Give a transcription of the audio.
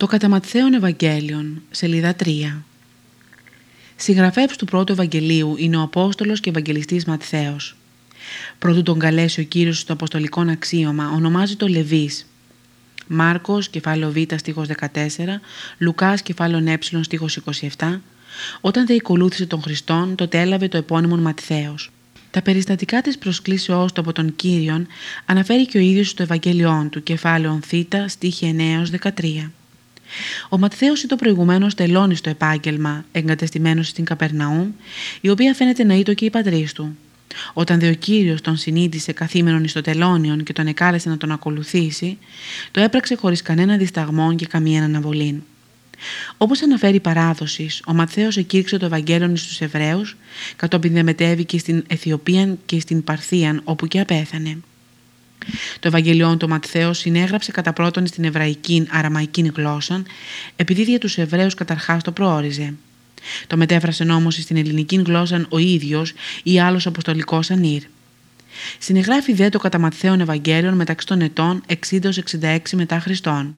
Το κατά Ευαγγέλιον, σελίδα 3. Συγγραφεύς του πρώτου Ευαγγελίου είναι ο Απόστολος και Ευαγγελιστής Ματθαίος. Πρώτου τον καλέσει ο Κύριος στο αποστολικό αξίωμα, ονομάζει το Λεβίς. Μάρκος, κεφάλαιο Β, στίχος 14, Λουκάς, κεφάλαιο Ε, στίχος 27. Όταν δεν ακολούθησε τον Χριστόν, τότε έλαβε το επώνυμο Ματθαίος. Τα περιστατικά της προσκλήσεώς του από τον Κύριον αναφέρει και ο ίδιος στο Ευαγγέλιόν του, κεφάλαιο Θ, στίχη 9 13. Ο Ματθαίος ήταν προηγουμένως τελώνει στο επάγγελμα, εγκατεστημένος στην Καπερναούμ, η οποία φαίνεται να ήταν και η πατρίς του. Όταν δε ο Κύριος τον συνείδησε καθήμενον στο τελώνιον και τον εκάλεσε να τον ακολουθήσει, το έπραξε χωρίς κανένα δισταγμό και καμία αναβολή. Όπως αναφέρει η παράδοσης, ο Ματθαίος εκήρυξε το Ευαγγέλιο στου Εβραίους, κατόπιν δε μετέβη και στην Αιθιοπία και στην Παρθία, όπου και απέθανε. Το Ευαγγελιόν του Ματθαίος συνέγραψε κατά πρώτον στην εβραϊκή αραμαϊκή γλώσσα, επειδή για τους Εβραίους καταρχάς το προόριζε. Το μετέφρασε όμω στην ελληνική γλώσσα ο ίδιος ή άλλος αποστολικός ανήρ. Συνεγράφει δε το κατά Ματθαίον Ευαγγέλιον μεταξύ των ετών 60-66 μετά Χριστόν.